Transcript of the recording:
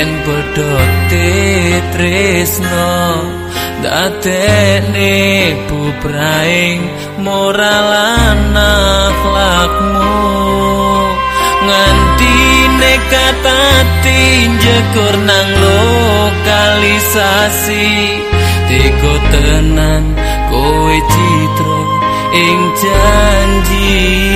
Yen bodoti trisno Dateni bubraing Moralan akhlakmu. Nganti nekatati Jekur nang lokalisasi teko tenan kowe citra Ing janji.